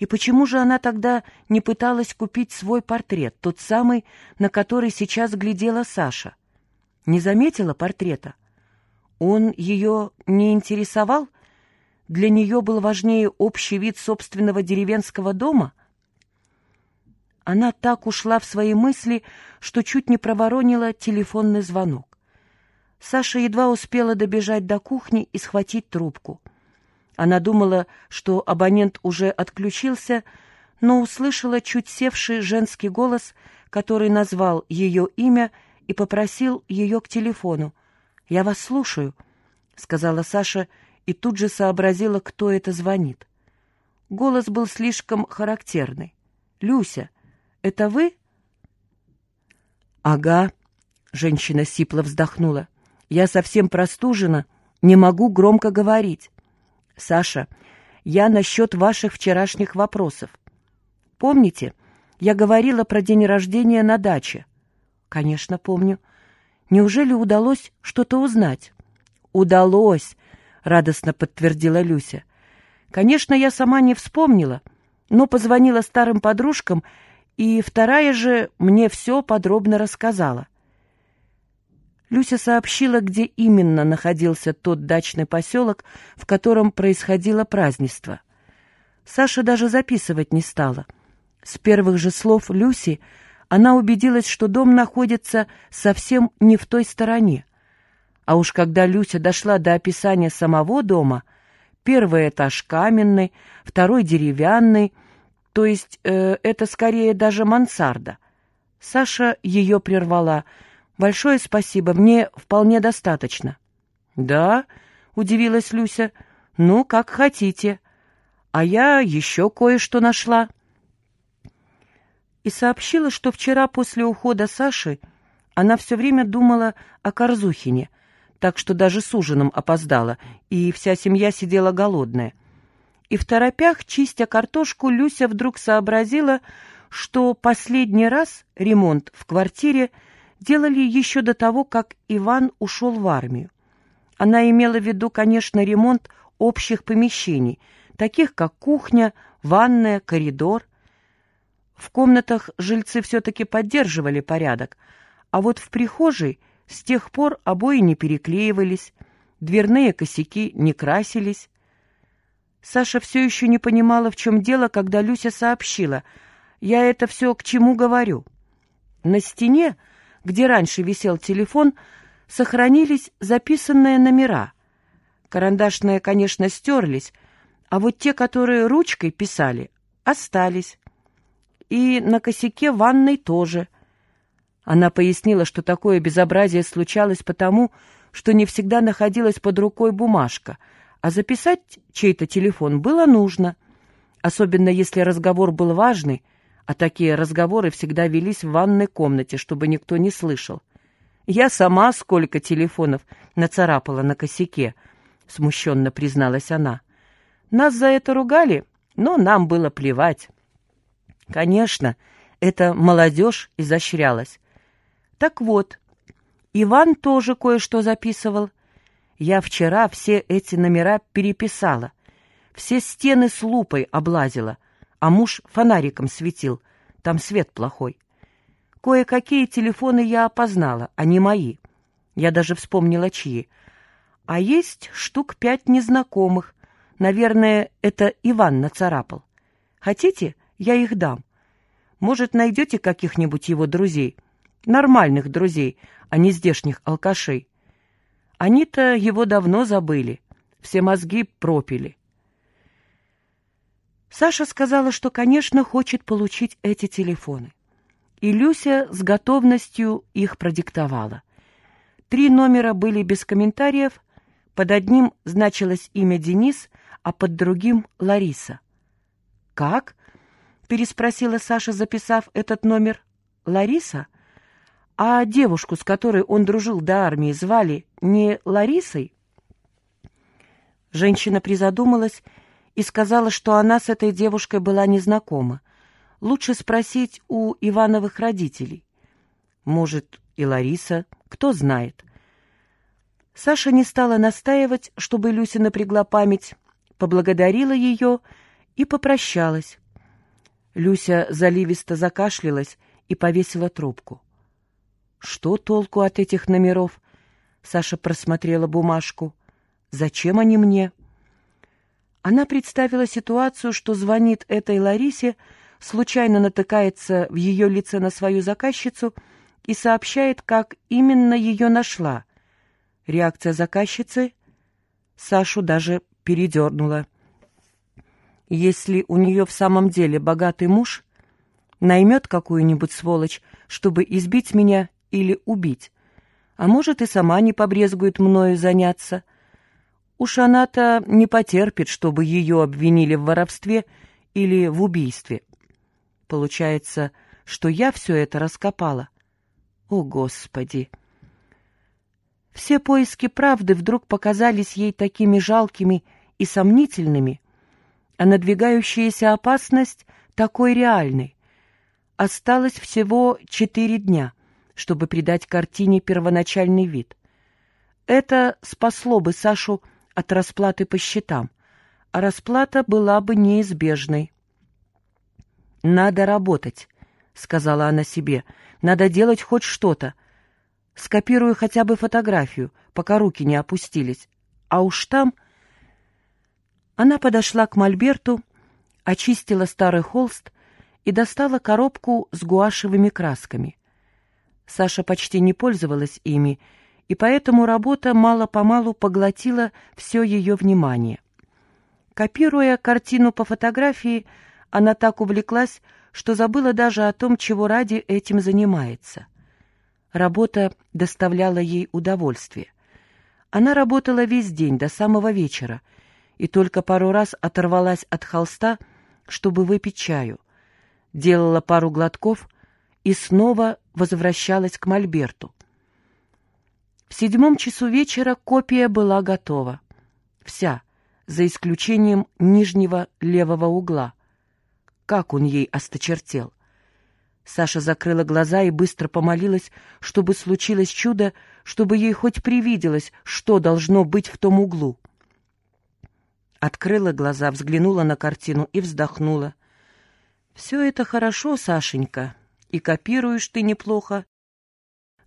И почему же она тогда не пыталась купить свой портрет, тот самый, на который сейчас глядела Саша? Не заметила портрета? Он ее не интересовал? Для нее был важнее общий вид собственного деревенского дома? Она так ушла в свои мысли, что чуть не проворонила телефонный звонок. Саша едва успела добежать до кухни и схватить трубку. Она думала, что абонент уже отключился, но услышала чуть севший женский голос, который назвал ее имя и попросил ее к телефону. «Я вас слушаю», — сказала Саша и тут же сообразила, кто это звонит. Голос был слишком характерный. «Люся, это вы?» «Ага», — женщина сипло вздохнула. «Я совсем простужена, не могу громко говорить». Саша, я насчет ваших вчерашних вопросов. Помните, я говорила про день рождения на даче? Конечно, помню. Неужели удалось что-то узнать? Удалось, радостно подтвердила Люся. Конечно, я сама не вспомнила, но позвонила старым подружкам, и вторая же мне все подробно рассказала. Люся сообщила, где именно находился тот дачный поселок, в котором происходило празднество. Саша даже записывать не стала. С первых же слов Люси она убедилась, что дом находится совсем не в той стороне. А уж когда Люся дошла до описания самого дома, первый этаж каменный, второй деревянный, то есть э, это скорее даже мансарда. Саша ее прервала — Большое спасибо, мне вполне достаточно. Да, удивилась Люся. Ну, как хотите. А я еще кое-что нашла. И сообщила, что вчера после ухода Саши она все время думала о Корзухине, так что даже с ужином опоздала, и вся семья сидела голодная. И в торопях, чистя картошку, Люся вдруг сообразила, что последний раз ремонт в квартире — делали еще до того, как Иван ушел в армию. Она имела в виду, конечно, ремонт общих помещений, таких как кухня, ванная, коридор. В комнатах жильцы все-таки поддерживали порядок, а вот в прихожей с тех пор обои не переклеивались, дверные косяки не красились. Саша все еще не понимала, в чем дело, когда Люся сообщила. «Я это все к чему говорю?» На стене где раньше висел телефон, сохранились записанные номера. Карандашные, конечно, стерлись, а вот те, которые ручкой писали, остались. И на косяке ванной тоже. Она пояснила, что такое безобразие случалось потому, что не всегда находилась под рукой бумажка, а записать чей-то телефон было нужно, особенно если разговор был важный — а такие разговоры всегда велись в ванной комнате, чтобы никто не слышал. Я сама сколько телефонов нацарапала на косяке, смущенно призналась она. Нас за это ругали, но нам было плевать. Конечно, эта молодежь изощрялась. Так вот, Иван тоже кое-что записывал. Я вчера все эти номера переписала, все стены с лупой облазила — а муж фонариком светил, там свет плохой. Кое-какие телефоны я опознала, они мои. Я даже вспомнила, чьи. А есть штук пять незнакомых. Наверное, это Иван нацарапал. Хотите, я их дам. Может, найдете каких-нибудь его друзей? Нормальных друзей, а не здешних алкашей. Они-то его давно забыли, все мозги пропили. Саша сказала, что, конечно, хочет получить эти телефоны. И Люся с готовностью их продиктовала. Три номера были без комментариев, под одним значилось имя Денис, а под другим — Лариса. «Как?» — переспросила Саша, записав этот номер. «Лариса? А девушку, с которой он дружил до армии, звали не Ларисой?» Женщина призадумалась и сказала, что она с этой девушкой была незнакома. Лучше спросить у Ивановых родителей. Может, и Лариса, кто знает. Саша не стала настаивать, чтобы Люся напрягла память, поблагодарила ее и попрощалась. Люся заливисто закашлялась и повесила трубку. «Что толку от этих номеров?» Саша просмотрела бумажку. «Зачем они мне?» Она представила ситуацию, что звонит этой Ларисе, случайно натыкается в ее лице на свою заказчицу и сообщает, как именно ее нашла. Реакция заказчицы Сашу даже передернула. Если у нее в самом деле богатый муж, наймет какую-нибудь сволочь, чтобы избить меня или убить, а может и сама не побрезгует мною заняться. Уж она-то не потерпит, чтобы ее обвинили в воровстве или в убийстве. Получается, что я все это раскопала. О, Господи! Все поиски правды вдруг показались ей такими жалкими и сомнительными, а надвигающаяся опасность такой реальной. Осталось всего четыре дня, чтобы придать картине первоначальный вид. Это спасло бы Сашу от расплаты по счетам, а расплата была бы неизбежной. «Надо работать», — сказала она себе, — «надо делать хоть что-то. Скопирую хотя бы фотографию, пока руки не опустились. А уж там...» Она подошла к мольберту, очистила старый холст и достала коробку с гуашевыми красками. Саша почти не пользовалась ими, и поэтому работа мало-помалу поглотила все ее внимание. Копируя картину по фотографии, она так увлеклась, что забыла даже о том, чего ради этим занимается. Работа доставляла ей удовольствие. Она работала весь день до самого вечера — и только пару раз оторвалась от холста, чтобы выпить чаю. Делала пару глотков и снова возвращалась к Мольберту. В седьмом часу вечера копия была готова. Вся, за исключением нижнего левого угла. Как он ей осточертел! Саша закрыла глаза и быстро помолилась, чтобы случилось чудо, чтобы ей хоть привиделось, что должно быть в том углу. Открыла глаза, взглянула на картину и вздохнула. «Все это хорошо, Сашенька, и копируешь ты неплохо.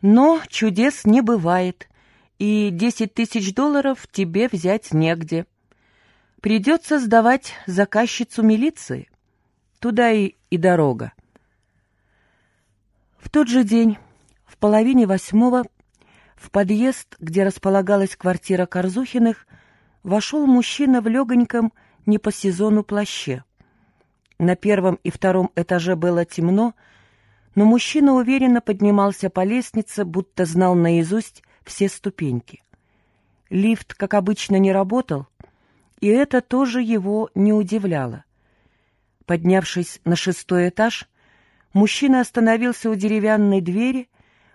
Но чудес не бывает, и десять тысяч долларов тебе взять негде. Придется сдавать заказчицу милиции. Туда и, и дорога». В тот же день, в половине восьмого, в подъезд, где располагалась квартира Корзухиных, вошел мужчина в легоньком, не по сезону плаще. На первом и втором этаже было темно, но мужчина уверенно поднимался по лестнице, будто знал наизусть все ступеньки. Лифт, как обычно, не работал, и это тоже его не удивляло. Поднявшись на шестой этаж, мужчина остановился у деревянной двери,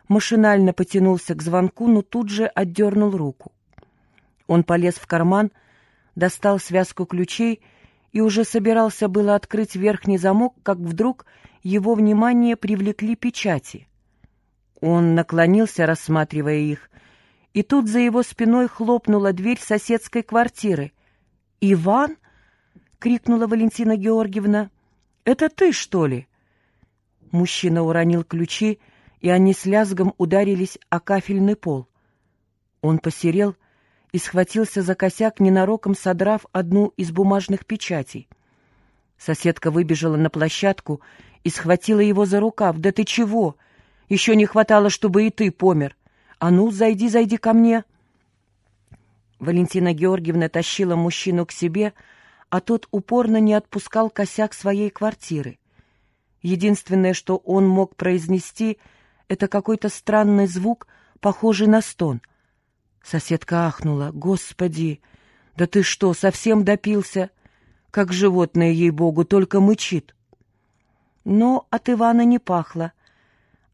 машинально потянулся к звонку, но тут же отдернул руку. Он полез в карман, достал связку ключей и уже собирался было открыть верхний замок, как вдруг его внимание привлекли печати. Он наклонился, рассматривая их, и тут за его спиной хлопнула дверь соседской квартиры. «Иван?» — крикнула Валентина Георгиевна. «Это ты, что ли?» Мужчина уронил ключи, и они с лязгом ударились о кафельный пол. Он посерел, — и схватился за косяк, ненароком содрав одну из бумажных печатей. Соседка выбежала на площадку и схватила его за рукав. «Да ты чего? Еще не хватало, чтобы и ты помер. А ну, зайди, зайди ко мне!» Валентина Георгиевна тащила мужчину к себе, а тот упорно не отпускал косяк своей квартиры. Единственное, что он мог произнести, это какой-то странный звук, похожий на стон — Соседка ахнула. «Господи! Да ты что, совсем допился? Как животное, ей-богу, только мычит!» Но от Ивана не пахло.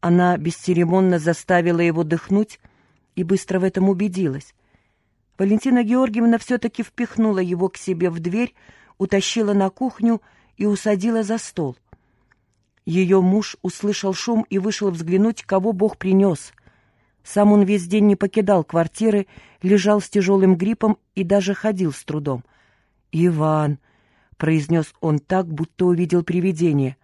Она бесцеремонно заставила его дыхнуть и быстро в этом убедилась. Валентина Георгиевна все-таки впихнула его к себе в дверь, утащила на кухню и усадила за стол. Ее муж услышал шум и вышел взглянуть, кого Бог принес — сам он весь день не покидал квартиры, лежал с тяжелым гриппом и даже ходил с трудом. «Иван!» — произнес он так, будто увидел привидение.